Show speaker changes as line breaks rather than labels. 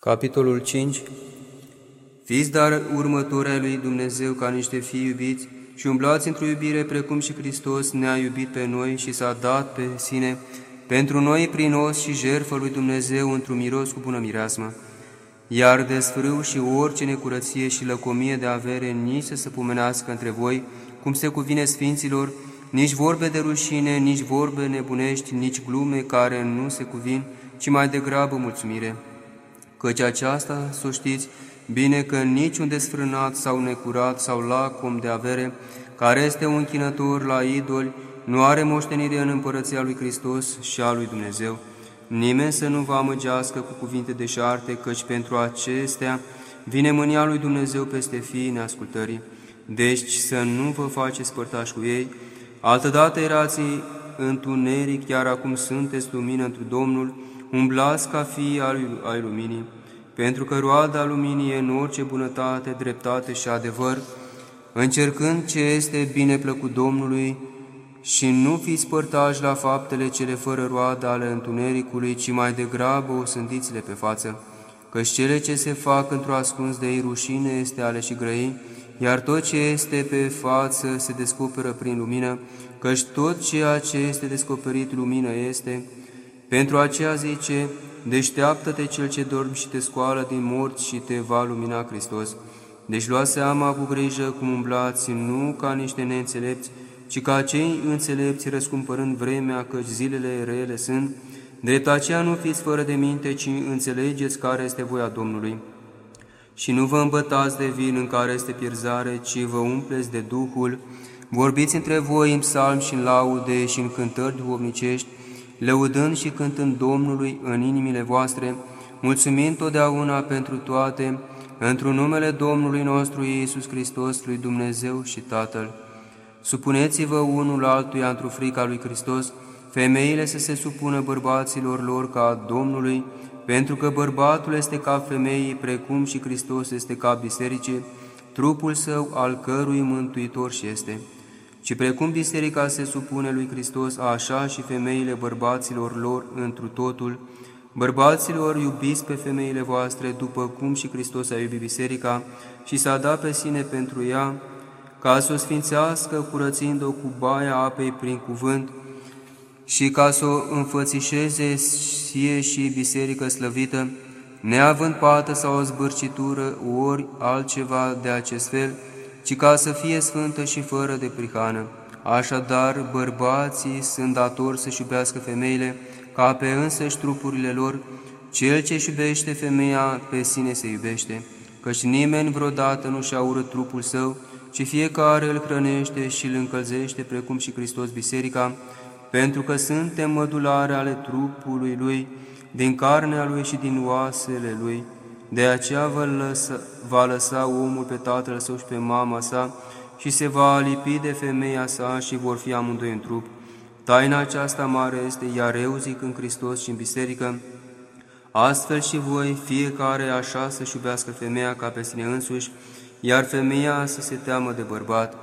Capitolul 5 Fiți dar următori ai lui Dumnezeu ca niște fii iubiți și umblați într-o iubire precum și Hristos ne-a iubit pe noi și s-a dat pe sine pentru noi prin os și jertfă lui Dumnezeu într-un miros cu bună mireasmă. Iar desfrâu și orice necurăție și lăcomie de avere nici să se pumenească între voi, cum se cuvine sfinților, nici vorbe de rușine, nici vorbe nebunești, nici glume care nu se cuvin, ci mai degrabă mulțumire căci aceasta, să știți, bine că niciun desfrânat sau necurat sau lacom de avere, care este un închinător la idoli, nu are moștenire în împărăția lui Hristos și a lui Dumnezeu. Nimeni să nu vă amăgească cu cuvinte deșarte, căci pentru acestea vine mânia lui Dumnezeu peste fiii neascultării. Deci să nu vă faceți părtași cu ei, altădată erați întuneric, chiar acum sunteți lumină într Domnul, umblați ca fii ai luminii, pentru că roada luminii e în orice bunătate, dreptate și adevăr, încercând ce este bine plăcut Domnului și nu fiți părtași la faptele cele fără roadă ale întunericului, ci mai degrabă o sândiți-le pe față, căci cele ce se fac într-o ascuns de ei rușine este ale și grăi, iar tot ce este pe față se descoperă prin lumină, căci tot ceea ce este descoperit lumină este, pentru aceea zice, deșteaptă-te cel ce dormi și te scoală din morți și te va lumina Hristos. Deci lua seama cu grijă cum umblați, nu ca niște neînțelepți, ci ca cei înțelepți răscumpărând vremea, căci zilele rele sunt. Drept aceea nu fiți fără de minte, ci înțelegeți care este voia Domnului. Și nu vă îmbătați de vin în care este pierzare, ci vă umpleți de Duhul. Vorbiți între voi în psalmi și în laude și în cântări duhovnicești, lăudând și cântând Domnului în inimile voastre, mulțumind totdeauna pentru toate, într-un numele Domnului nostru Iisus Hristos, lui Dumnezeu și Tatăl. Supuneți-vă unul altuia într-o frica lui Hristos, femeile să se supună bărbaților lor ca Domnului, pentru că bărbatul este ca femeii, precum și Hristos este ca biserice, trupul său al cărui mântuitor și este ci precum biserica se supune lui Hristos, așa și femeile bărbaților lor întru totul, bărbaților iubiți pe femeile voastre, după cum și Hristos a iubit biserica și s-a dat pe sine pentru ea, ca să o sfințească curățind-o cu baia apei prin cuvânt și ca să o înfățișeze sie și biserică slăvită, neavând pată sau o zbârcitură, ori altceva de acest fel, ci ca să fie sfântă și fără de prihană. Așadar, bărbații sunt datori să-și iubească femeile ca pe însăși trupurile lor, cel ce iubește femeia pe sine se iubește, căci nimeni vreodată nu și-a urât trupul său, ci fiecare îl hrănește și îl încălzește, precum și Hristos Biserica, pentru că suntem mădulare ale trupului Lui, din carnea Lui și din oasele Lui, de aceea va lăsa, va lăsa omul pe tatăl său și pe mama sa și se va lipi de femeia sa și vor fi amândoi în trup. Taina aceasta mare este, iar eu zic în Hristos și în biserică, astfel și voi, fiecare așa să-și iubească femeia ca pe sine însuși, iar femeia să se teamă de bărbat,